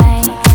light